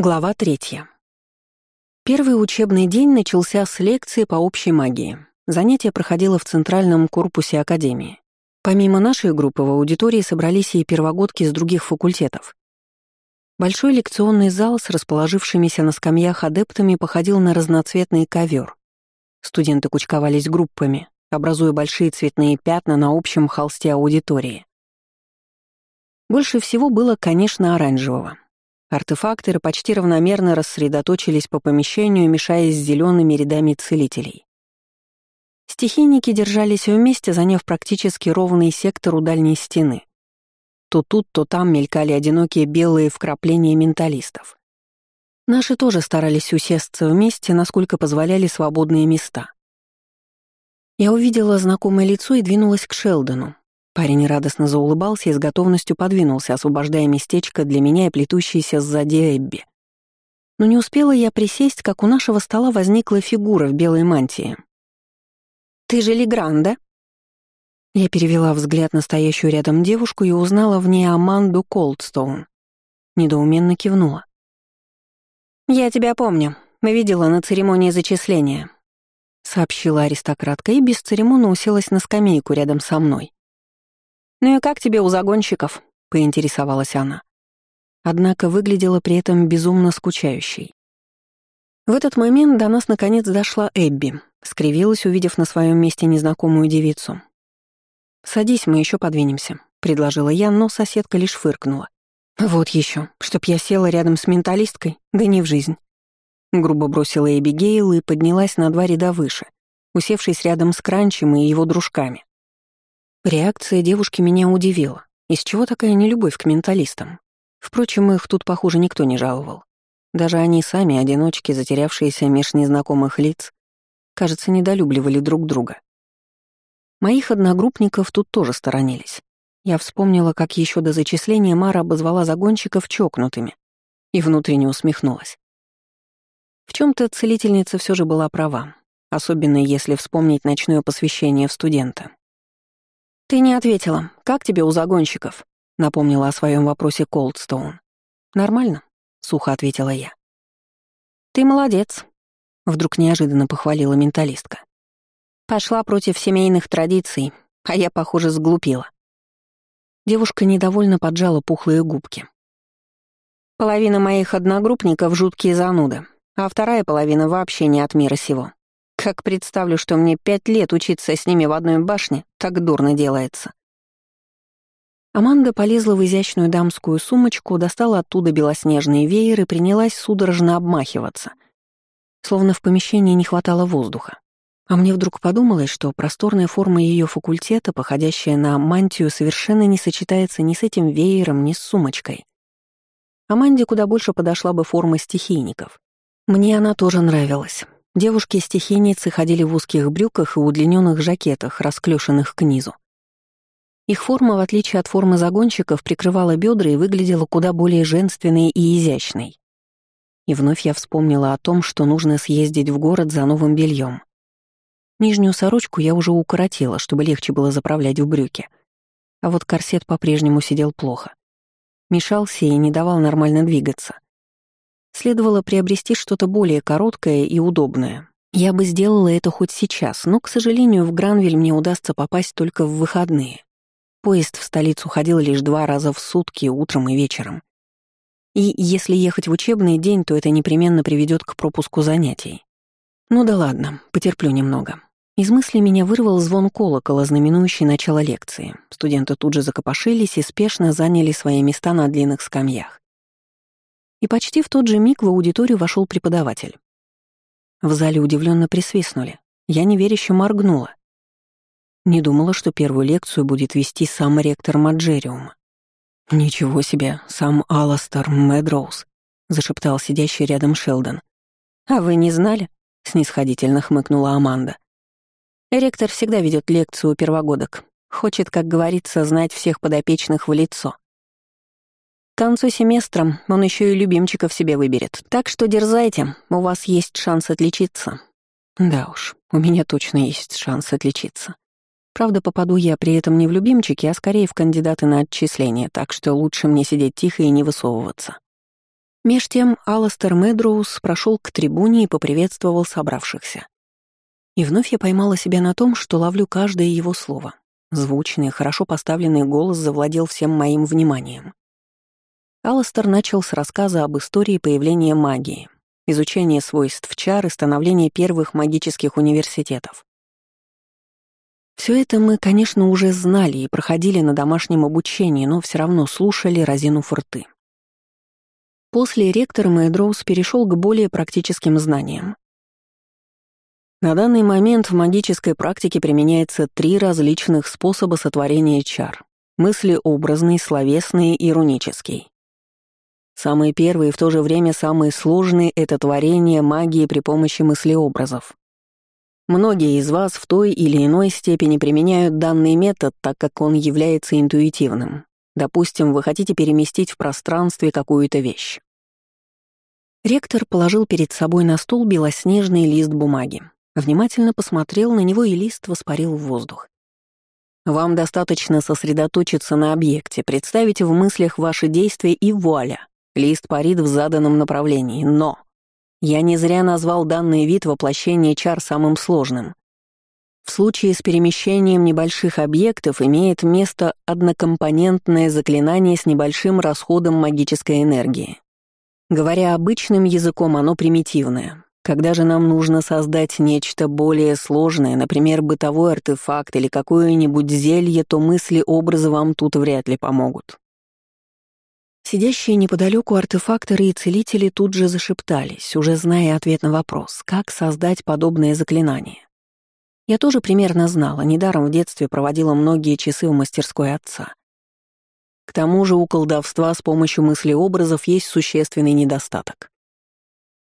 Глава третья. Первый учебный день начался с лекции по общей магии. Занятие проходило в центральном корпусе Академии. Помимо нашей группы в аудитории собрались и первогодки с других факультетов. Большой лекционный зал с расположившимися на скамьях адептами походил на разноцветный ковер. Студенты кучковались группами, образуя большие цветные пятна на общем холсте аудитории. Больше всего было, конечно, оранжевого. Артефакторы почти равномерно рассредоточились по помещению, мешаясь с зелеными рядами целителей. Стихийники держались вместе, заняв практически ровный сектор у дальней стены. То тут, то там мелькали одинокие белые вкрапления менталистов. Наши тоже старались усесться вместе, насколько позволяли свободные места. Я увидела знакомое лицо и двинулась к Шелдону, Парень радостно заулыбался и с готовностью подвинулся, освобождая местечко для меня и плетущейся сзади Эбби. Но не успела я присесть, как у нашего стола возникла фигура в белой мантии. «Ты же Легранда?» Я перевела взгляд на стоящую рядом девушку и узнала в ней Аманду Колдстоун. Недоуменно кивнула. «Я тебя помню. Видела на церемонии зачисления», — сообщила аристократка и без церемона уселась на скамейку рядом со мной. «Ну и как тебе у загонщиков?» — поинтересовалась она. Однако выглядела при этом безумно скучающей. В этот момент до нас наконец дошла Эбби, скривилась, увидев на своем месте незнакомую девицу. «Садись, мы еще подвинемся», — предложила я, но соседка лишь фыркнула. «Вот еще, чтоб я села рядом с менталисткой, да не в жизнь». Грубо бросила Эбигейл и поднялась на два ряда выше, усевшись рядом с Кранчем и его дружками. Реакция девушки меня удивила. Из чего такая нелюбовь к менталистам? Впрочем, их тут, похоже, никто не жаловал. Даже они сами, одиночки, затерявшиеся меж незнакомых лиц, кажется, недолюбливали друг друга. Моих одногруппников тут тоже сторонились. Я вспомнила, как еще до зачисления Мара обозвала загонщиков чокнутыми и внутренне усмехнулась. В чем то целительница все же была права, особенно если вспомнить ночное посвящение в студента. «Ты не ответила. Как тебе у загонщиков?» — напомнила о своем вопросе Колдстоун. «Нормально», — сухо ответила я. «Ты молодец», — вдруг неожиданно похвалила менталистка. «Пошла против семейных традиций, а я, похоже, сглупила». Девушка недовольно поджала пухлые губки. «Половина моих одногруппников — жуткие зануды, а вторая половина вообще не от мира сего. Как представлю, что мне пять лет учиться с ними в одной башне, так дурно делается. Аманда полезла в изящную дамскую сумочку, достала оттуда белоснежные вееры и принялась судорожно обмахиваться. Словно в помещении не хватало воздуха. А мне вдруг подумалось, что просторная форма ее факультета, походящая на мантию, совершенно не сочетается ни с этим веером, ни с сумочкой. Аманде куда больше подошла бы форма стихийников. Мне она тоже нравилась. Девушки-стихийницы ходили в узких брюках и удлиненных жакетах, расклешенных к низу. Их форма, в отличие от формы загонщиков, прикрывала бедра и выглядела куда более женственной и изящной. И вновь я вспомнила о том, что нужно съездить в город за новым бельем. Нижнюю сорочку я уже укоротила, чтобы легче было заправлять в брюки. А вот корсет по-прежнему сидел плохо. Мешался и не давал нормально двигаться. Следовало приобрести что-то более короткое и удобное. Я бы сделала это хоть сейчас, но, к сожалению, в Гранвиль мне удастся попасть только в выходные. Поезд в столицу ходил лишь два раза в сутки, утром и вечером. И если ехать в учебный день, то это непременно приведет к пропуску занятий. Ну да ладно, потерплю немного. Из мысли меня вырвал звон колокола, знаменующий начало лекции. Студенты тут же закопошились и спешно заняли свои места на длинных скамьях. И почти в тот же миг в аудиторию вошел преподаватель. В зале удивленно присвистнули. Я неверяще моргнула. Не думала, что первую лекцию будет вести сам ректор Маджериума. «Ничего себе, сам Аластер Мэдроуз», — зашептал сидящий рядом Шелдон. «А вы не знали?» — снисходительно хмыкнула Аманда. «Ректор всегда ведет лекцию у первогодок. Хочет, как говорится, знать всех подопечных в лицо. К концу семестра он еще и любимчиков себе выберет, так что дерзайте, у вас есть шанс отличиться. Да уж, у меня точно есть шанс отличиться. Правда, попаду я при этом не в любимчики, а скорее в кандидаты на отчисление, так что лучше мне сидеть тихо и не высовываться. Меж тем Аластер Медроуз прошел к трибуне и поприветствовал собравшихся. И вновь я поймала себя на том, что ловлю каждое его слово. Звучный, хорошо поставленный голос завладел всем моим вниманием. Аластер начал с рассказа об истории появления магии, изучения свойств чар и становления первых магических университетов. Все это мы, конечно, уже знали и проходили на домашнем обучении, но все равно слушали, разинув рты. После ректор Мэйдроуз перешел к более практическим знаниям. На данный момент в магической практике применяется три различных способа сотворения чар — мыслеобразный, словесный и рунический. Самый первый и в то же время самый сложный — это творение магии при помощи мыслеобразов. Многие из вас в той или иной степени применяют данный метод, так как он является интуитивным. Допустим, вы хотите переместить в пространстве какую-то вещь. Ректор положил перед собой на стол белоснежный лист бумаги. Внимательно посмотрел на него, и лист воспарил в воздух. Вам достаточно сосредоточиться на объекте, представить в мыслях ваши действия и вуаля. Лист парит в заданном направлении, но... Я не зря назвал данный вид воплощения чар самым сложным. В случае с перемещением небольших объектов имеет место однокомпонентное заклинание с небольшим расходом магической энергии. Говоря обычным языком, оно примитивное. Когда же нам нужно создать нечто более сложное, например, бытовой артефакт или какое-нибудь зелье, то мысли образы вам тут вряд ли помогут. Сидящие неподалеку артефакторы и целители тут же зашептались, уже зная ответ на вопрос, как создать подобное заклинание. Я тоже примерно знала, недаром в детстве проводила многие часы в мастерской отца. К тому же у колдовства с помощью мыслеобразов есть существенный недостаток.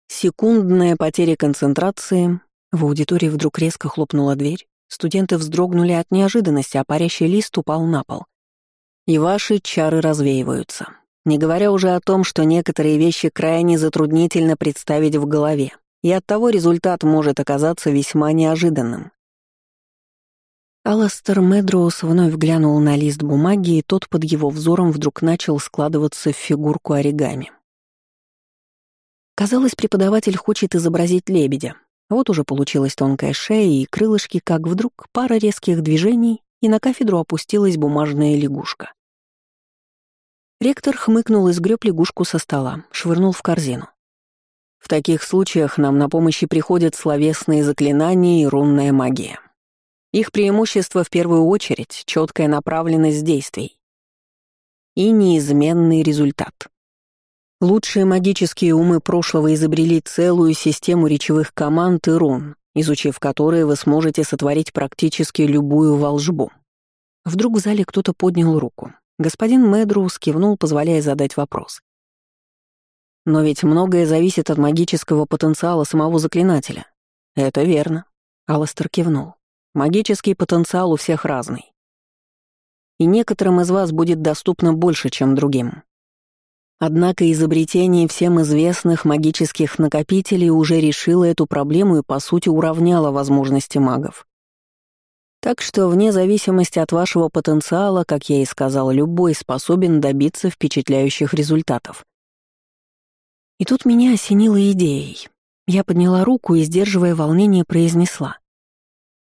Секундная потеря концентрации, в аудитории вдруг резко хлопнула дверь, студенты вздрогнули от неожиданности, а парящий лист упал на пол. И ваши чары развеиваются. Не говоря уже о том, что некоторые вещи крайне затруднительно представить в голове, и оттого результат может оказаться весьма неожиданным. Аластер Медроуз вновь глянул на лист бумаги, и тот под его взором вдруг начал складываться в фигурку оригами. Казалось, преподаватель хочет изобразить лебедя. Вот уже получилась тонкая шея и крылышки, как вдруг пара резких движений, и на кафедру опустилась бумажная лягушка. Ректор хмыкнул и сгреб лягушку со стола, швырнул в корзину. В таких случаях нам на помощь приходят словесные заклинания и рунная магия. Их преимущество в первую очередь — четкая направленность действий и неизменный результат. Лучшие магические умы прошлого изобрели целую систему речевых команд и рун, изучив которые вы сможете сотворить практически любую волжбу. Вдруг в зале кто-то поднял руку. Господин Медроуз кивнул, позволяя задать вопрос. «Но ведь многое зависит от магического потенциала самого заклинателя». «Это верно», — Алластер кивнул. «Магический потенциал у всех разный. И некоторым из вас будет доступно больше, чем другим. Однако изобретение всем известных магических накопителей уже решило эту проблему и, по сути, уравняло возможности магов. Так что, вне зависимости от вашего потенциала, как я и сказал, любой способен добиться впечатляющих результатов. И тут меня осенило идеей. Я подняла руку и, сдерживая волнение, произнесла.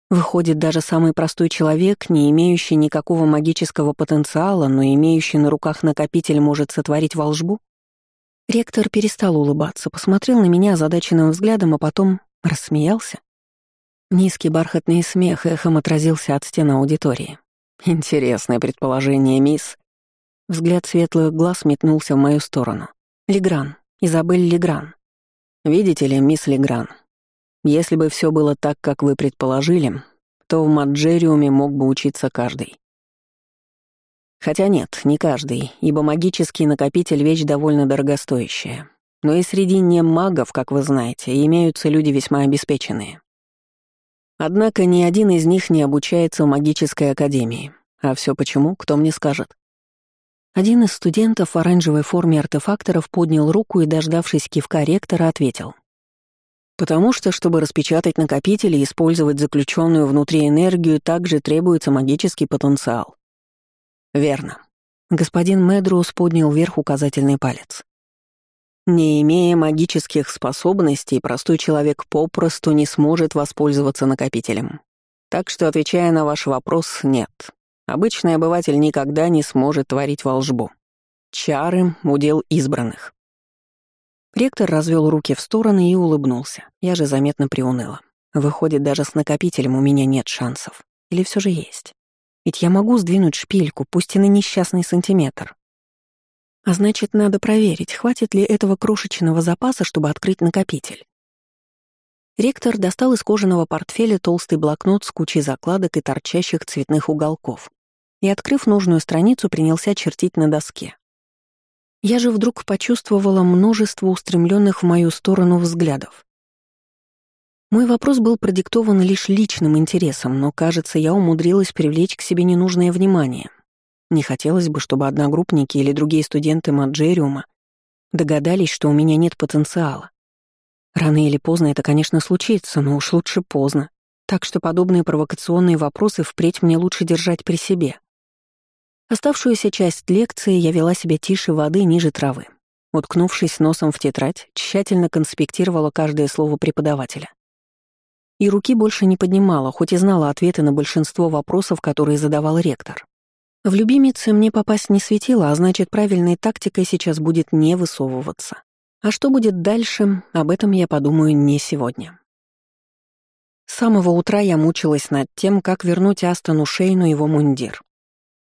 Выходит, даже самый простой человек, не имеющий никакого магического потенциала, но имеющий на руках накопитель, может сотворить волшбу? Ректор перестал улыбаться, посмотрел на меня озадаченным взглядом, а потом рассмеялся. Низкий бархатный смех эхом отразился от стены аудитории. «Интересное предположение, мисс». Взгляд светлых глаз метнулся в мою сторону. «Легран. Изабель Легран. Видите ли, мисс Легран, если бы все было так, как вы предположили, то в Маджериуме мог бы учиться каждый. Хотя нет, не каждый, ибо магический накопитель — вещь довольно дорогостоящая. Но и среди немагов, как вы знаете, имеются люди весьма обеспеченные. Однако ни один из них не обучается в магической академии. А все почему, кто мне скажет? Один из студентов в оранжевой форме артефакторов поднял руку и, дождавшись кивка ректора, ответил. «Потому что, чтобы распечатать накопители и использовать заключенную внутри энергию, также требуется магический потенциал». «Верно». Господин Медроуз поднял вверх указательный палец. Не имея магических способностей, простой человек попросту не сможет воспользоваться накопителем. Так что, отвечая на ваш вопрос, нет. Обычный обыватель никогда не сможет творить волжбу. Чары — удел избранных. Ректор развел руки в стороны и улыбнулся. Я же заметно приуныла. Выходит, даже с накопителем у меня нет шансов. Или все же есть? Ведь я могу сдвинуть шпильку, пусть и на несчастный сантиметр. А значит, надо проверить, хватит ли этого крошечного запаса, чтобы открыть накопитель. Ректор достал из кожаного портфеля толстый блокнот с кучей закладок и торчащих цветных уголков и, открыв нужную страницу, принялся чертить на доске. Я же вдруг почувствовала множество устремленных в мою сторону взглядов. Мой вопрос был продиктован лишь личным интересом, но, кажется, я умудрилась привлечь к себе ненужное внимание. Не хотелось бы, чтобы одногруппники или другие студенты Маджериума догадались, что у меня нет потенциала. Рано или поздно это, конечно, случится, но уж лучше поздно. Так что подобные провокационные вопросы впредь мне лучше держать при себе. Оставшуюся часть лекции я вела себя тише воды ниже травы. Уткнувшись носом в тетрадь, тщательно конспектировала каждое слово преподавателя. И руки больше не поднимала, хоть и знала ответы на большинство вопросов, которые задавал ректор. В любимице мне попасть не светило, а значит, правильной тактикой сейчас будет не высовываться. А что будет дальше, об этом я подумаю не сегодня. С самого утра я мучилась над тем, как вернуть Астону Шейну его мундир.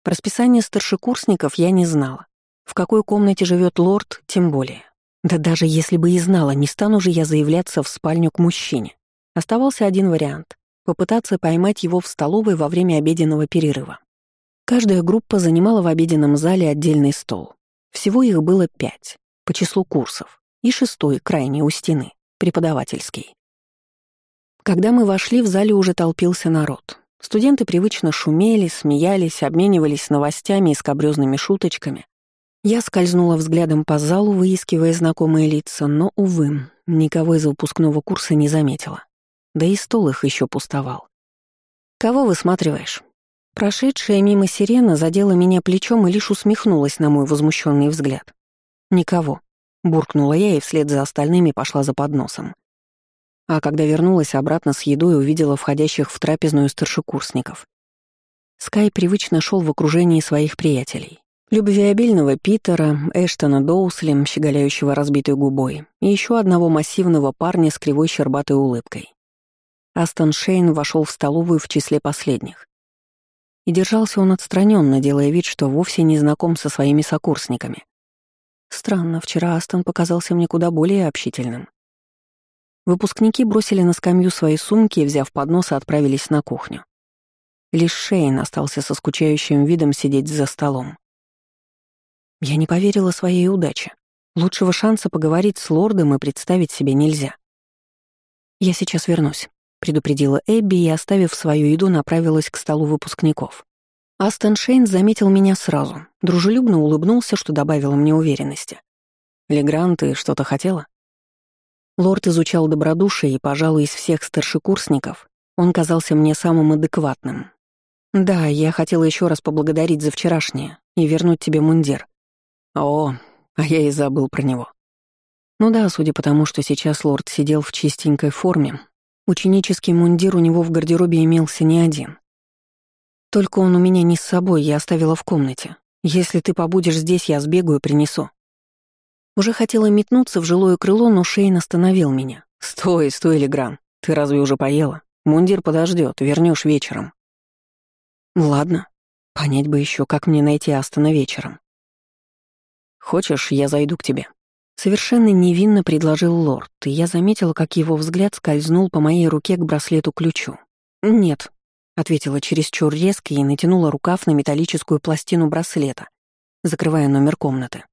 Про расписание старшекурсников я не знала. В какой комнате живет лорд, тем более. Да даже если бы и знала, не стану же я заявляться в спальню к мужчине. Оставался один вариант — попытаться поймать его в столовой во время обеденного перерыва. Каждая группа занимала в обеденном зале отдельный стол. Всего их было пять, по числу курсов, и шестой, крайний, у стены, преподавательский. Когда мы вошли, в зале уже толпился народ. Студенты привычно шумели, смеялись, обменивались новостями и скобрёзными шуточками. Я скользнула взглядом по залу, выискивая знакомые лица, но, увы, никого из выпускного курса не заметила. Да и стол их еще пустовал. «Кого высматриваешь?» Прошедшая мимо сирена задела меня плечом и лишь усмехнулась на мой возмущенный взгляд. «Никого», — буркнула я и вслед за остальными пошла за подносом. А когда вернулась обратно с едой, увидела входящих в трапезную старшекурсников. Скай привычно шел в окружении своих приятелей. Любвеобильного Питера, Эштона Доусли, щеголяющего разбитой губой, и еще одного массивного парня с кривой щербатой улыбкой. Астон Шейн вошел в столовую в числе последних. И держался он отстраненно, делая вид, что вовсе не знаком со своими сокурсниками. Странно, вчера Астон показался мне куда более общительным. Выпускники бросили на скамью свои сумки и, взяв поднос, отправились на кухню. Лишь Шейн остался со скучающим видом сидеть за столом. Я не поверила своей удаче. Лучшего шанса поговорить с лордом и представить себе нельзя. «Я сейчас вернусь», — предупредила Эбби и, оставив свою еду, направилась к столу выпускников. Астон Шейн заметил меня сразу, дружелюбно улыбнулся, что добавило мне уверенности. «Легран, ты что-то хотела?» Лорд изучал добродушие, и, пожалуй, из всех старшекурсников он казался мне самым адекватным. «Да, я хотела еще раз поблагодарить за вчерашнее и вернуть тебе мундир». «О, а я и забыл про него». Ну да, судя по тому, что сейчас лорд сидел в чистенькой форме, Ученический мундир у него в гардеробе имелся не один. Только он у меня не с собой, я оставила в комнате. Если ты побудешь здесь, я сбегаю принесу. Уже хотела метнуться в жилое крыло, но Шейн остановил меня. «Стой, стой, Легран, ты разве уже поела? Мундир подождет, вернешь вечером». «Ладно. Понять бы еще, как мне найти Астона вечером». «Хочешь, я зайду к тебе?» Совершенно невинно предложил лорд, и я заметила, как его взгляд скользнул по моей руке к браслету-ключу. «Нет», — ответила чересчур резко и натянула рукав на металлическую пластину браслета, закрывая номер комнаты.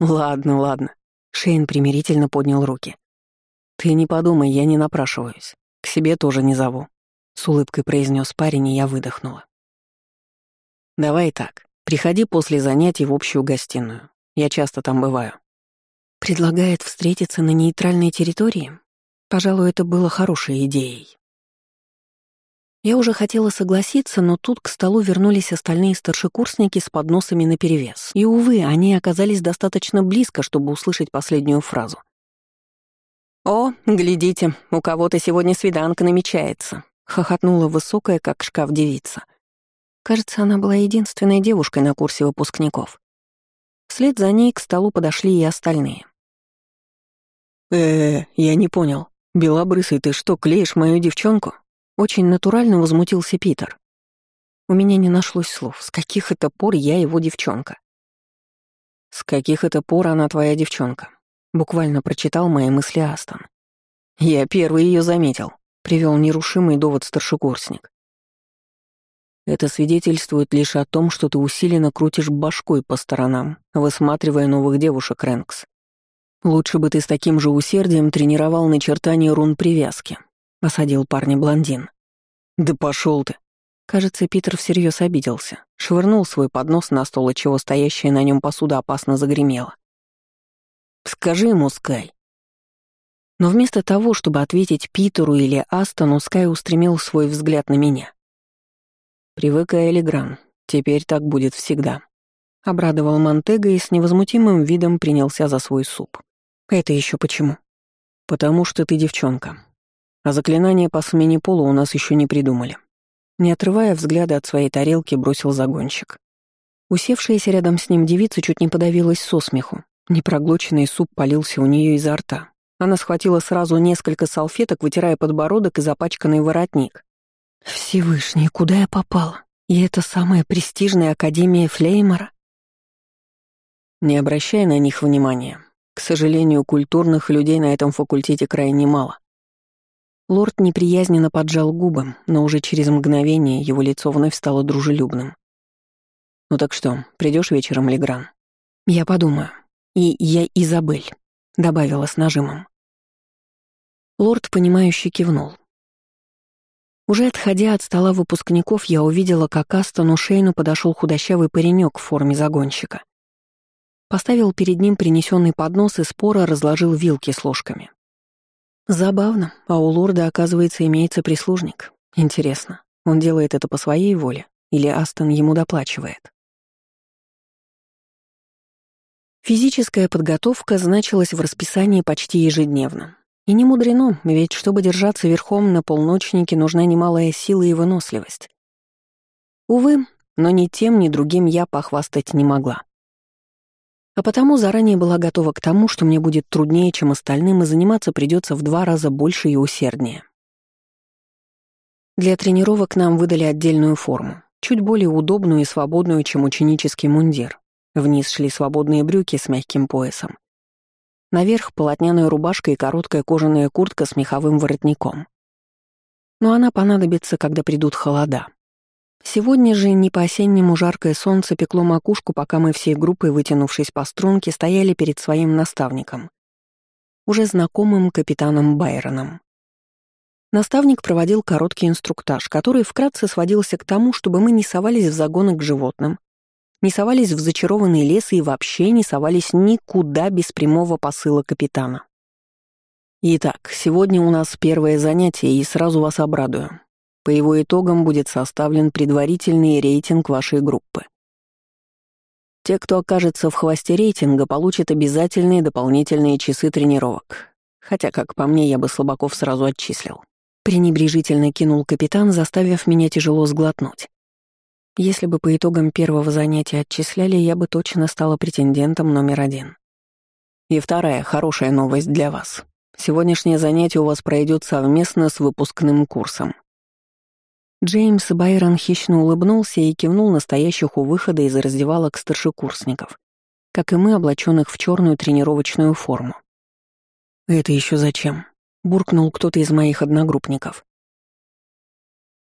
«Ладно, ладно», — Шейн примирительно поднял руки. «Ты не подумай, я не напрашиваюсь. К себе тоже не зову», — с улыбкой произнес парень, и я выдохнула. «Давай так, приходи после занятий в общую гостиную. Я часто там бываю». Предлагает встретиться на нейтральной территории? Пожалуй, это было хорошей идеей. Я уже хотела согласиться, но тут к столу вернулись остальные старшекурсники с подносами наперевес. И, увы, они оказались достаточно близко, чтобы услышать последнюю фразу. «О, глядите, у кого-то сегодня свиданка намечается», — хохотнула высокая, как шкаф девица. Кажется, она была единственной девушкой на курсе выпускников. Вслед за ней к столу подошли и остальные. Э, -э я не понял. Белобрысый, ты что, клеишь мою девчонку?» Очень натурально возмутился Питер. У меня не нашлось слов. С каких это пор я его девчонка? С каких это пор она твоя девчонка? Буквально прочитал мои мысли Астон. Я первый ее заметил, привел нерушимый довод старшекурсник. Это свидетельствует лишь о том, что ты усиленно крутишь башкой по сторонам, высматривая новых девушек, Рэнкс. Лучше бы ты с таким же усердием тренировал начертание рун привязки, — осадил парня блондин. «Да пошел ты!» Кажется, Питер всерьез обиделся. Швырнул свой поднос на стол, отчего стоящая на нем посуда опасно загремела. «Скажи ему, Скай». Но вместо того, чтобы ответить Питеру или Астону, Скай устремил свой взгляд на меня. «Привыкай, Элигран, теперь так будет всегда», — обрадовал Монтега и с невозмутимым видом принялся за свой суп. «Это еще почему?» «Потому что ты девчонка. А заклинание по смене пола у нас еще не придумали. Не отрывая взгляда от своей тарелки, бросил загонщик. Усевшаяся рядом с ним девица чуть не подавилась со смеху. Непроглоченный суп полился у нее изо рта. Она схватила сразу несколько салфеток, вытирая подбородок и запачканный воротник. «Всевышний, куда я попала? И это самая престижная академия Флеймора?» Не обращай на них внимания. К сожалению, культурных людей на этом факультете крайне мало. Лорд неприязненно поджал губы, но уже через мгновение его лицо вновь стало дружелюбным. «Ну так что, придешь вечером, Легран?» «Я подумаю. И я Изабель», — добавила с нажимом. Лорд, понимающе кивнул. Уже отходя от стола выпускников, я увидела, как Астону Шейну подошел худощавый паренек в форме загонщика. Поставил перед ним принесенный поднос и споро разложил вилки с ложками. Забавно, а у лорда, оказывается, имеется прислужник. Интересно, он делает это по своей воле или Астон ему доплачивает? Физическая подготовка значилась в расписании почти ежедневно. И не мудрено, ведь чтобы держаться верхом на полночнике, нужна немалая сила и выносливость. Увы, но ни тем, ни другим я похвастать не могла. А потому заранее была готова к тому, что мне будет труднее, чем остальным, и заниматься придется в два раза больше и усерднее. Для тренировок нам выдали отдельную форму, чуть более удобную и свободную, чем ученический мундир. Вниз шли свободные брюки с мягким поясом. Наверх полотняная рубашка и короткая кожаная куртка с меховым воротником. Но она понадобится, когда придут холода. Сегодня же не по-осеннему жаркое солнце пекло макушку, пока мы всей группой, вытянувшись по струнке, стояли перед своим наставником, уже знакомым капитаном Байроном. Наставник проводил короткий инструктаж, который вкратце сводился к тому, чтобы мы не совались в загоны к животным, не совались в зачарованный лес и вообще не совались никуда без прямого посыла капитана. Итак, сегодня у нас первое занятие, и сразу вас обрадую. По его итогам будет составлен предварительный рейтинг вашей группы. Те, кто окажется в хвосте рейтинга, получат обязательные дополнительные часы тренировок. Хотя, как по мне, я бы слабаков сразу отчислил. Пренебрежительно кинул капитан, заставив меня тяжело сглотнуть. Если бы по итогам первого занятия отчисляли, я бы точно стала претендентом номер один. И вторая хорошая новость для вас. Сегодняшнее занятие у вас пройдет совместно с выпускным курсом. Джеймс Байрон хищно улыбнулся и кивнул настоящих у выхода из раздевалок старшекурсников, как и мы, облаченных в черную тренировочную форму. «Это еще зачем?» — буркнул кто-то из моих одногруппников.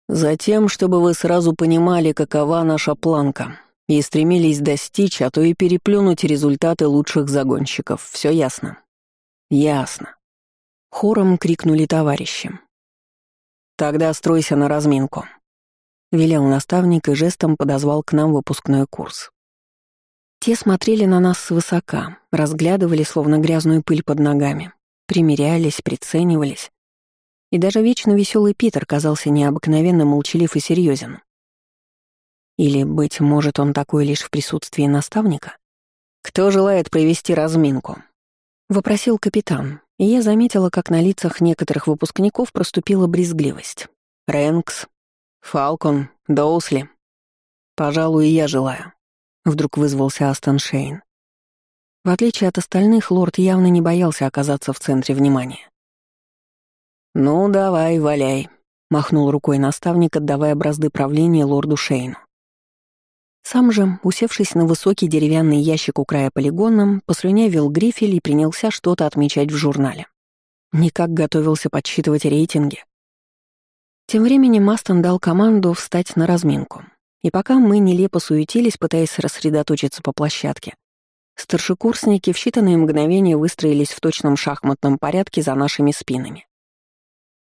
«Затем, чтобы вы сразу понимали, какова наша планка, и стремились достичь, а то и переплюнуть результаты лучших загонщиков. Все ясно?» «Ясно». Хором крикнули товарищи. «Тогда стройся на разминку», — велел наставник и жестом подозвал к нам выпускной курс. Те смотрели на нас свысока, разглядывали, словно грязную пыль под ногами, примерялись, приценивались. И даже вечно веселый Питер казался необыкновенно молчалив и серьезен. Или, быть может, он такой лишь в присутствии наставника? «Кто желает провести разминку?» — вопросил капитан, и я заметила, как на лицах некоторых выпускников проступила брезгливость. «Рэнкс, Фалкон, Доусли. Пожалуй, я желаю», — вдруг вызвался Астон Шейн. В отличие от остальных, лорд явно не боялся оказаться в центре внимания. «Ну, давай, валяй», — махнул рукой наставник, отдавая бразды правления лорду Шейну. Сам же, усевшись на высокий деревянный ящик у края полигона, послюнявил грифель и принялся что-то отмечать в журнале. Никак готовился подсчитывать рейтинги. Тем временем Мастон дал команду встать на разминку. И пока мы нелепо суетились, пытаясь рассредоточиться по площадке, старшекурсники в считанные мгновения выстроились в точном шахматном порядке за нашими спинами.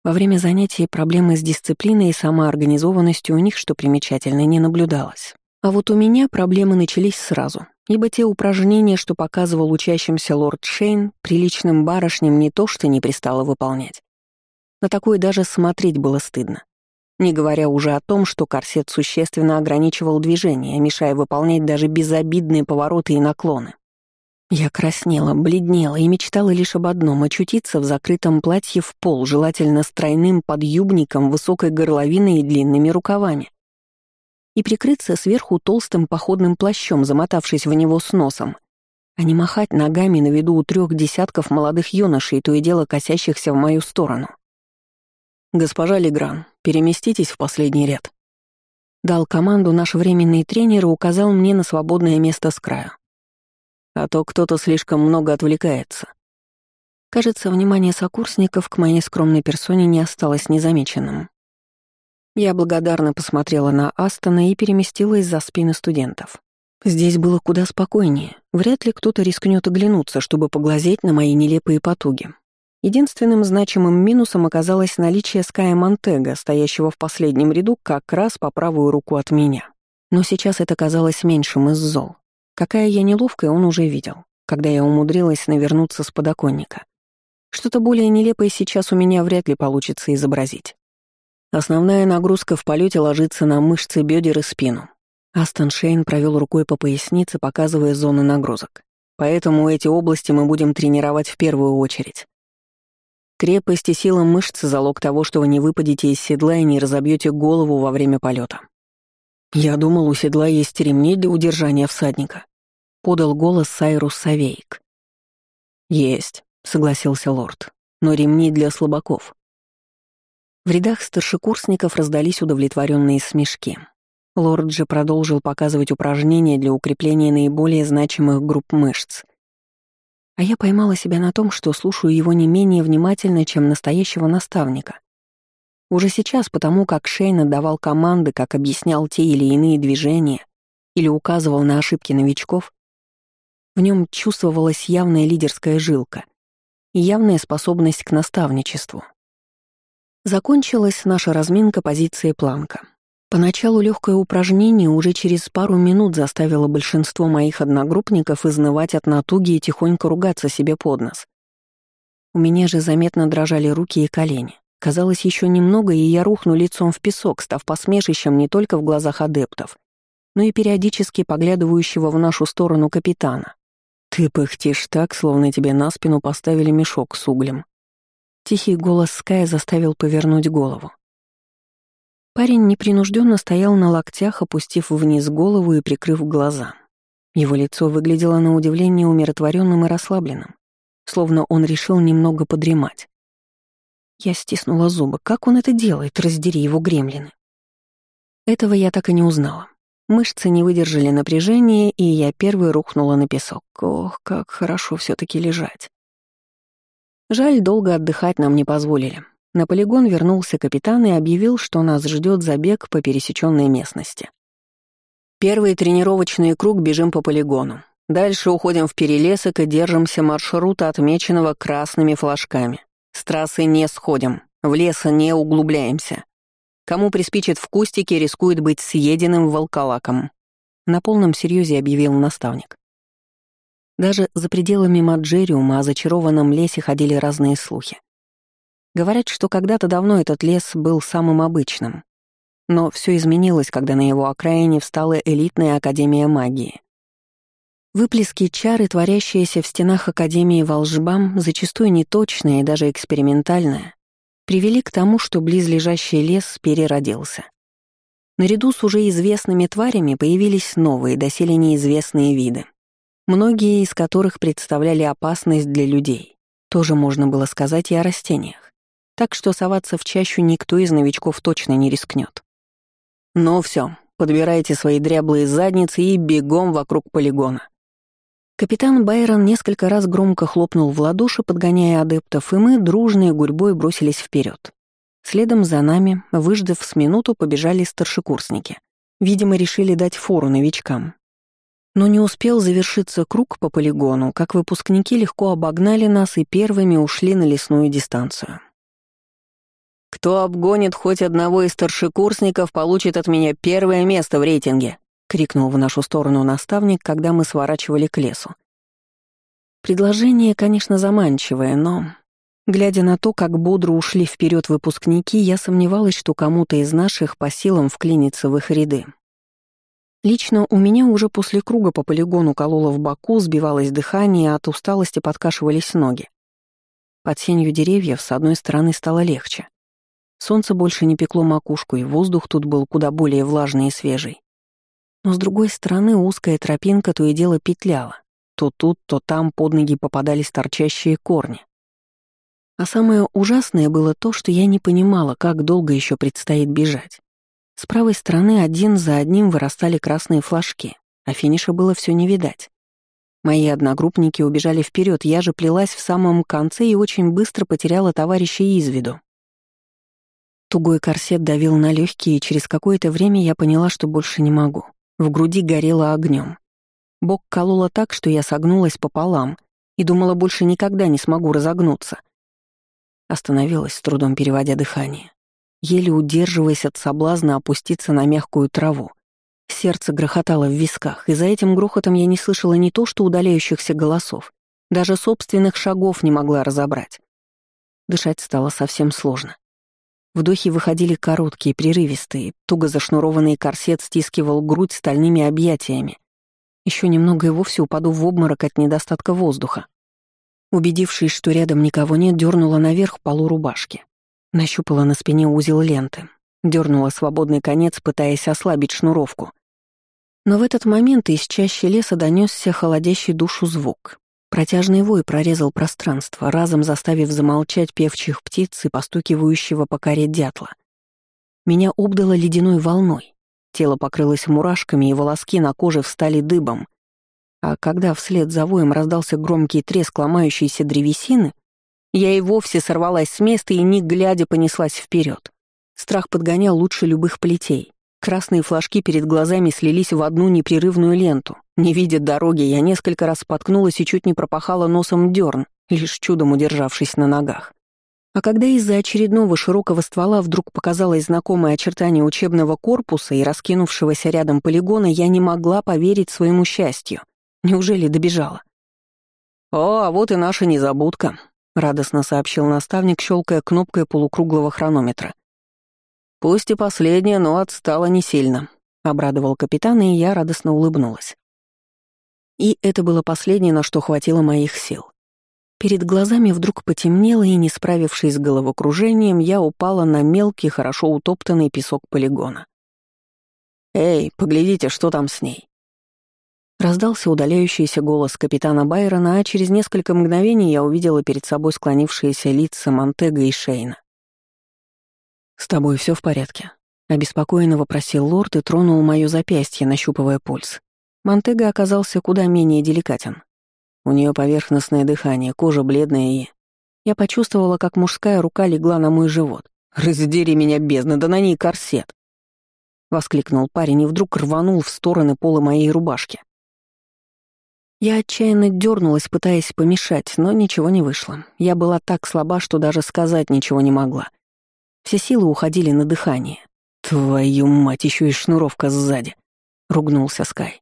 Во время занятий проблемы с дисциплиной и самоорганизованностью у них, что примечательно, не наблюдалось. А вот у меня проблемы начались сразу, ибо те упражнения, что показывал учащимся лорд Шейн, приличным барышням не то что не пристало выполнять. На такое даже смотреть было стыдно. Не говоря уже о том, что корсет существенно ограничивал движение, мешая выполнять даже безобидные повороты и наклоны. Я краснела, бледнела и мечтала лишь об одном — очутиться в закрытом платье в пол, желательно с тройным подъюбником, высокой горловиной и длинными рукавами и прикрыться сверху толстым походным плащом, замотавшись в него с носом, а не махать ногами на виду у трех десятков молодых юношей, то и дело косящихся в мою сторону. «Госпожа Легран, переместитесь в последний ряд». Дал команду наш временный тренер и указал мне на свободное место с краю. А то кто-то слишком много отвлекается. Кажется, внимание сокурсников к моей скромной персоне не осталось незамеченным. Я благодарно посмотрела на Астона и переместилась за спины студентов. Здесь было куда спокойнее. Вряд ли кто-то рискнет оглянуться, чтобы поглазеть на мои нелепые потуги. Единственным значимым минусом оказалось наличие Ская Монтега, стоящего в последнем ряду как раз по правую руку от меня. Но сейчас это казалось меньшим из зол. Какая я неловкая, он уже видел, когда я умудрилась навернуться с подоконника. Что-то более нелепое сейчас у меня вряд ли получится изобразить. Основная нагрузка в полете ложится на мышцы бедер и спину. Астон Шейн провел рукой по пояснице, показывая зоны нагрузок. Поэтому эти области мы будем тренировать в первую очередь. Крепость и сила мышц — залог того, что вы не выпадете из седла и не разобьете голову во время полета. Я думал, у седла есть ремни для удержания всадника. Подал голос Сайрус Савейк. Есть, согласился лорд. Но ремни для слабаков. В рядах старшекурсников раздались удовлетворенные смешки. Лорд же продолжил показывать упражнения для укрепления наиболее значимых групп мышц. А я поймала себя на том, что слушаю его не менее внимательно, чем настоящего наставника. Уже сейчас, потому как Шейн отдавал команды, как объяснял те или иные движения или указывал на ошибки новичков, в нем чувствовалась явная лидерская жилка и явная способность к наставничеству. Закончилась наша разминка позиции планка. Поначалу легкое упражнение уже через пару минут заставило большинство моих одногруппников изнывать от натуги и тихонько ругаться себе под нос. У меня же заметно дрожали руки и колени. Казалось, еще немного, и я рухну лицом в песок, став посмешищем не только в глазах адептов, но и периодически поглядывающего в нашу сторону капитана. «Ты пыхтишь так, словно тебе на спину поставили мешок с углем», Тихий голос Ская заставил повернуть голову. Парень непринужденно стоял на локтях, опустив вниз голову и прикрыв глаза. Его лицо выглядело на удивление умиротворенным и расслабленным, словно он решил немного подремать. Я стиснула зубы. Как он это делает, раздери его гремлины? Этого я так и не узнала. Мышцы не выдержали напряжения, и я первой рухнула на песок. Ох, как хорошо все таки лежать. Жаль, долго отдыхать нам не позволили. На полигон вернулся капитан и объявил, что нас ждет забег по пересеченной местности. Первый тренировочный круг бежим по полигону. Дальше уходим в перелесок и держимся маршрута, отмеченного красными флажками. С трассы не сходим, в лес не углубляемся. Кому приспичит в кустике, рискует быть съеденным волколаком. На полном серьезе объявил наставник. Даже за пределами Маджериума о зачарованном лесе ходили разные слухи. Говорят, что когда-то давно этот лес был самым обычным. Но все изменилось, когда на его окраине встала элитная Академия магии. Выплески чары, творящиеся в стенах Академии волжбам, зачастую неточные и даже экспериментальные, привели к тому, что близлежащий лес переродился. Наряду с уже известными тварями появились новые, доселе неизвестные виды, многие из которых представляли опасность для людей. Тоже можно было сказать и о растениях. Так что соваться в чащу никто из новичков точно не рискнет. Ну все, подбирайте свои дряблые задницы и бегом вокруг полигона. Капитан Байрон несколько раз громко хлопнул в ладоши, подгоняя адептов, и мы дружной гурьбой бросились вперед. Следом за нами, выждав с минуту, побежали старшекурсники. Видимо, решили дать фору новичкам. Но не успел завершиться круг по полигону, как выпускники легко обогнали нас и первыми ушли на лесную дистанцию. «Кто обгонит хоть одного из старшекурсников, получит от меня первое место в рейтинге», — крикнул в нашу сторону наставник, когда мы сворачивали к лесу. Предложение, конечно, заманчивое, но Глядя на то, как бодро ушли вперед выпускники, я сомневалась, что кому-то из наших по силам вклиниться в их ряды. Лично у меня уже после круга по полигону кололо в боку, сбивалось дыхание, от усталости подкашивались ноги. Под сенью деревьев с одной стороны стало легче. Солнце больше не пекло макушку, и воздух тут был куда более влажный и свежий. Но с другой стороны узкая тропинка то и дело петляла. То тут, то там под ноги попадались торчащие корни. А самое ужасное было то, что я не понимала, как долго еще предстоит бежать. С правой стороны один за одним вырастали красные флажки, а финиша было все не видать. Мои одногруппники убежали вперед, я же плелась в самом конце и очень быстро потеряла товарища из виду. Тугой корсет давил на легкие, и через какое-то время я поняла, что больше не могу. В груди горело огнем. Бок кололо так, что я согнулась пополам и думала, больше никогда не смогу разогнуться — Остановилась, с трудом переводя дыхание. Еле удерживаясь от соблазна опуститься на мягкую траву. Сердце грохотало в висках, и за этим грохотом я не слышала не то что удаляющихся голосов, даже собственных шагов не могла разобрать. Дышать стало совсем сложно. Вдохи выходили короткие, прерывистые, туго зашнурованный корсет стискивал грудь стальными объятиями. Еще немного и вовсе упаду в обморок от недостатка воздуха. Убедившись, что рядом никого нет, дернула наверх полу рубашки. Нащупала на спине узел ленты. Дернула свободный конец, пытаясь ослабить шнуровку. Но в этот момент из чащи леса донесся холодящий душу звук. Протяжный вой прорезал пространство, разом заставив замолчать певчих птиц и постукивающего по коре дятла. Меня обдало ледяной волной. Тело покрылось мурашками, и волоски на коже встали дыбом. А когда вслед за воем раздался громкий треск ломающейся древесины, я и вовсе сорвалась с места и, не глядя, понеслась вперед. Страх подгонял лучше любых плетей. Красные флажки перед глазами слились в одну непрерывную ленту. Не видя дороги, я несколько раз споткнулась и чуть не пропахала носом дерн, лишь чудом удержавшись на ногах. А когда из-за очередного широкого ствола вдруг показалось знакомое очертание учебного корпуса и раскинувшегося рядом полигона, я не могла поверить своему счастью. Неужели добежала? «О, а вот и наша незабудка», — радостно сообщил наставник, щелкая кнопкой полукруглого хронометра. «Пусть и последняя, но отстала не сильно», — обрадовал капитан, и я радостно улыбнулась. И это было последнее, на что хватило моих сил. Перед глазами вдруг потемнело, и, не справившись с головокружением, я упала на мелкий, хорошо утоптанный песок полигона. «Эй, поглядите, что там с ней?» Раздался удаляющийся голос капитана Байрона, а через несколько мгновений я увидела перед собой склонившиеся лица Монтега и Шейна. «С тобой все в порядке?» — обеспокоенно вопросил лорд и тронул мое запястье, нащупывая пульс. Монтега оказался куда менее деликатен. У нее поверхностное дыхание, кожа бледная и... Я почувствовала, как мужская рука легла на мой живот. «Раздери меня, бездна, да на ней корсет!» Воскликнул парень и вдруг рванул в стороны пола моей рубашки. Я отчаянно дернулась, пытаясь помешать, но ничего не вышло. Я была так слаба, что даже сказать ничего не могла. Все силы уходили на дыхание. «Твою мать, еще и шнуровка сзади!» — ругнулся Скай.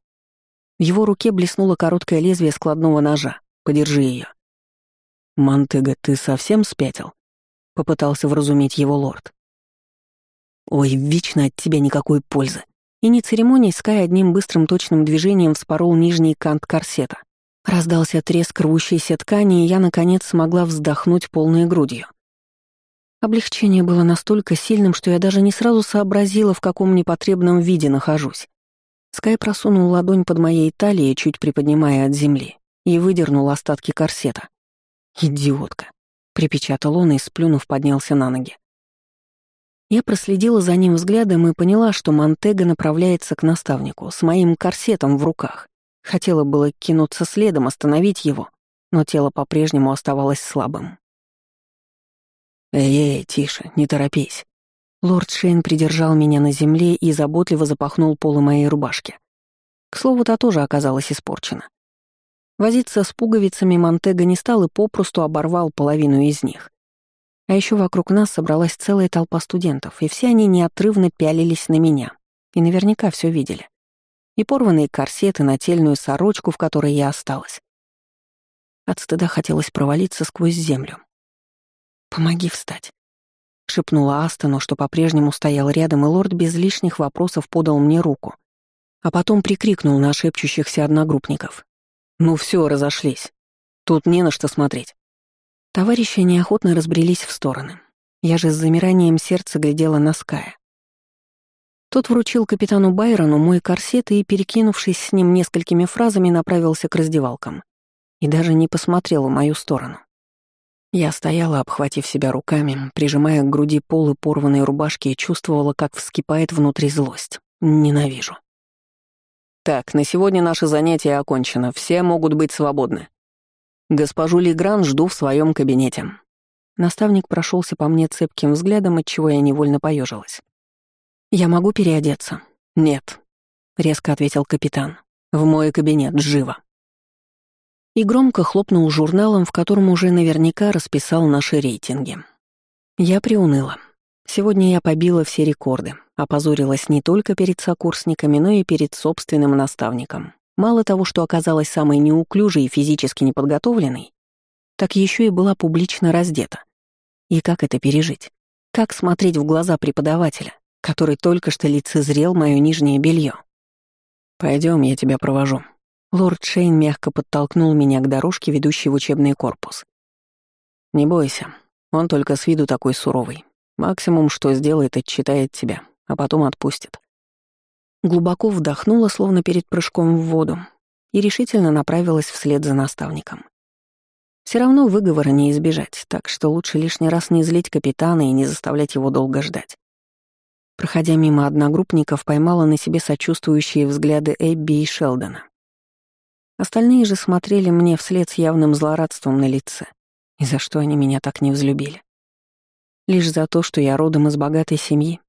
В его руке блеснуло короткое лезвие складного ножа. «Подержи ее. «Мантыга, ты совсем спятил?» попытался вразумить его лорд. «Ой, вечно от тебя никакой пользы!» И не церемоний Скай одним быстрым точным движением вспорол нижний кант корсета. Раздался треск рвущейся ткани, и я, наконец, смогла вздохнуть полной грудью. Облегчение было настолько сильным, что я даже не сразу сообразила, в каком непотребном виде нахожусь. Скай просунул ладонь под моей талией, чуть приподнимая от земли, и выдернул остатки корсета. «Идиотка!» — припечатал он и, сплюнув, поднялся на ноги. Я проследила за ним взглядом и поняла, что Монтега направляется к наставнику с моим корсетом в руках. Хотела было кинуться следом, остановить его, но тело по-прежнему оставалось слабым. «Эй-эй, тише, не торопись». Лорд Шейн придержал меня на земле и заботливо запахнул полы моей рубашки. К слову, та тоже оказалась испорчена. Возиться с пуговицами Монтега не стал и попросту оборвал половину из них. А еще вокруг нас собралась целая толпа студентов, и все они неотрывно пялились на меня. И наверняка все видели. И порванные корсеты, нательную сорочку, в которой я осталась. От стыда хотелось провалиться сквозь землю. «Помоги встать», — шепнула Астону, что по-прежнему стоял рядом, и лорд без лишних вопросов подал мне руку. А потом прикрикнул на шепчущихся одногруппников. «Ну все, разошлись. Тут не на что смотреть». Товарищи неохотно разбрелись в стороны. Я же с замиранием сердца глядела на Ская. Тот вручил капитану Байрону мой корсет и, перекинувшись с ним несколькими фразами, направился к раздевалкам. И даже не посмотрел в мою сторону. Я стояла, обхватив себя руками, прижимая к груди полы порванной рубашки и чувствовала, как вскипает внутри злость. Ненавижу. «Так, на сегодня наше занятие окончено, все могут быть свободны», Госпожу Легран жду в своем кабинете. Наставник прошелся по мне цепким взглядом, от чего я невольно поежилась. Я могу переодеться? Нет, резко ответил капитан. В мой кабинет, живо. И громко хлопнул журналом, в котором уже наверняка расписал наши рейтинги. Я приуныла. Сегодня я побила все рекорды, опозорилась не только перед сокурсниками, но и перед собственным наставником. Мало того, что оказалась самой неуклюжей и физически неподготовленной, так еще и была публично раздета. И как это пережить? Как смотреть в глаза преподавателя, который только что лицезрел мое нижнее белье? Пойдем, я тебя провожу. Лорд Шейн мягко подтолкнул меня к дорожке, ведущей в учебный корпус. Не бойся, он только с виду такой суровый. Максимум, что сделает, отчитает тебя, а потом отпустит. Глубоко вдохнула, словно перед прыжком в воду, и решительно направилась вслед за наставником. Все равно выговора не избежать, так что лучше лишний раз не злить капитана и не заставлять его долго ждать. Проходя мимо одногруппников, поймала на себе сочувствующие взгляды Эбби и Шелдона. Остальные же смотрели мне вслед с явным злорадством на лице. И за что они меня так не взлюбили? Лишь за то, что я родом из богатой семьи,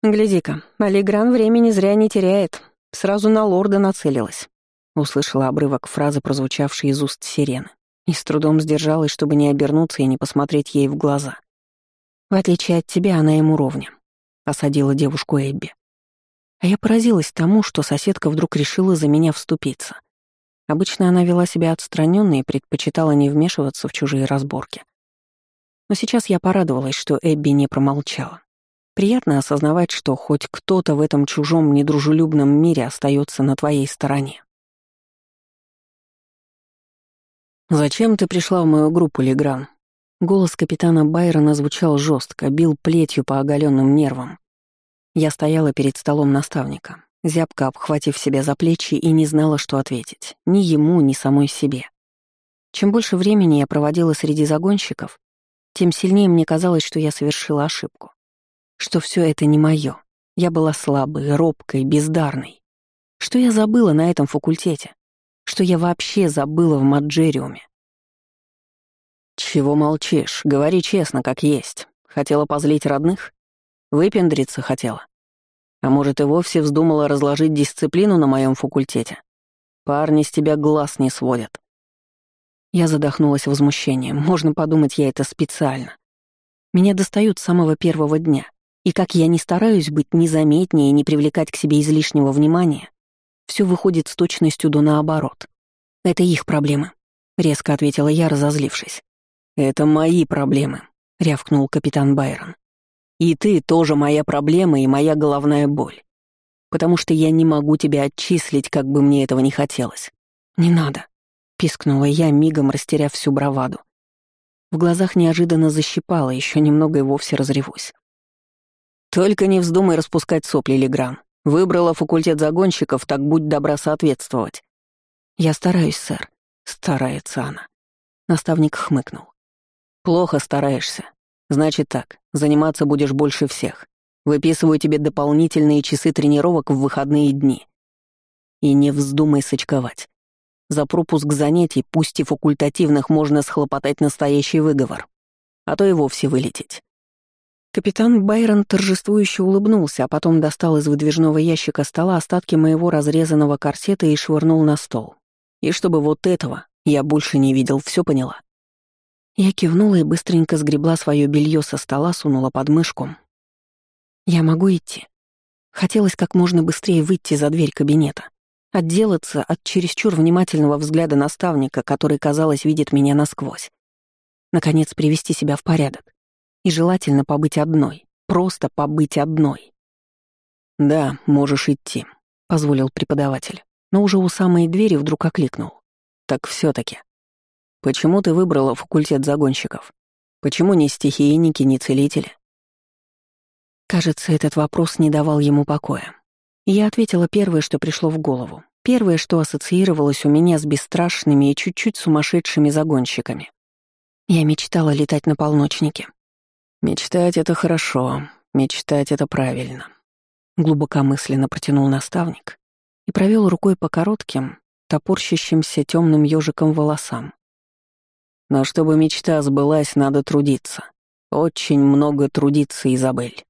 «Гляди-ка, Алигран времени зря не теряет. Сразу на лорда нацелилась», — услышала обрывок фразы, прозвучавшей из уст сирены, и с трудом сдержалась, чтобы не обернуться и не посмотреть ей в глаза. «В отличие от тебя, она ему ровня», — осадила девушку Эбби. А я поразилась тому, что соседка вдруг решила за меня вступиться. Обычно она вела себя отстраненно и предпочитала не вмешиваться в чужие разборки. Но сейчас я порадовалась, что Эбби не промолчала. Приятно осознавать, что хоть кто-то в этом чужом недружелюбном мире остается на твоей стороне. «Зачем ты пришла в мою группу, Легран?» Голос капитана Байрона звучал жестко, бил плетью по оголенным нервам. Я стояла перед столом наставника, зябко обхватив себя за плечи и не знала, что ответить. Ни ему, ни самой себе. Чем больше времени я проводила среди загонщиков, тем сильнее мне казалось, что я совершила ошибку что все это не мое. Я была слабой, робкой, бездарной. Что я забыла на этом факультете? Что я вообще забыла в Маджериуме? «Чего молчишь? Говори честно, как есть. Хотела позлить родных? Выпендриться хотела? А может, и вовсе вздумала разложить дисциплину на моем факультете? Парни с тебя глаз не сводят». Я задохнулась возмущением. Можно подумать, я это специально. Меня достают с самого первого дня. И как я не стараюсь быть незаметнее и не привлекать к себе излишнего внимания, все выходит с точностью до наоборот. Это их проблемы, резко ответила я, разозлившись. Это мои проблемы, — рявкнул капитан Байрон. «И ты тоже моя проблема и моя головная боль. Потому что я не могу тебя отчислить, как бы мне этого не хотелось». «Не надо», — пискнула я, мигом растеряв всю браваду. В глазах неожиданно защипало, еще немного и вовсе разревусь. «Только не вздумай распускать сопли, Легран. Выбрала факультет загонщиков, так будь добра соответствовать». «Я стараюсь, сэр», — старается она. Наставник хмыкнул. «Плохо стараешься. Значит так, заниматься будешь больше всех. Выписываю тебе дополнительные часы тренировок в выходные дни. И не вздумай сочковать. За пропуск занятий, пусть и факультативных, можно схлопотать настоящий выговор. А то и вовсе вылететь. Капитан Байрон торжествующе улыбнулся, а потом достал из выдвижного ящика стола остатки моего разрезанного корсета и швырнул на стол. И чтобы вот этого я больше не видел, все поняла. Я кивнула и быстренько сгребла свое белье со стола, сунула под мышку. «Я могу идти?» Хотелось как можно быстрее выйти за дверь кабинета. Отделаться от чересчур внимательного взгляда наставника, который, казалось, видит меня насквозь. Наконец, привести себя в порядок. И желательно побыть одной. Просто побыть одной. «Да, можешь идти», — позволил преподаватель. Но уже у самой двери вдруг окликнул. «Так все таки Почему ты выбрала факультет загонщиков? Почему не стихийники, не целители?» Кажется, этот вопрос не давал ему покоя. Я ответила первое, что пришло в голову. Первое, что ассоциировалось у меня с бесстрашными и чуть-чуть сумасшедшими загонщиками. Я мечтала летать на полночнике. «Мечтать — это хорошо, мечтать — это правильно», — глубокомысленно протянул наставник и провел рукой по коротким, топорщащимся темным ежиком волосам. «Но чтобы мечта сбылась, надо трудиться. Очень много трудиться, Изабель.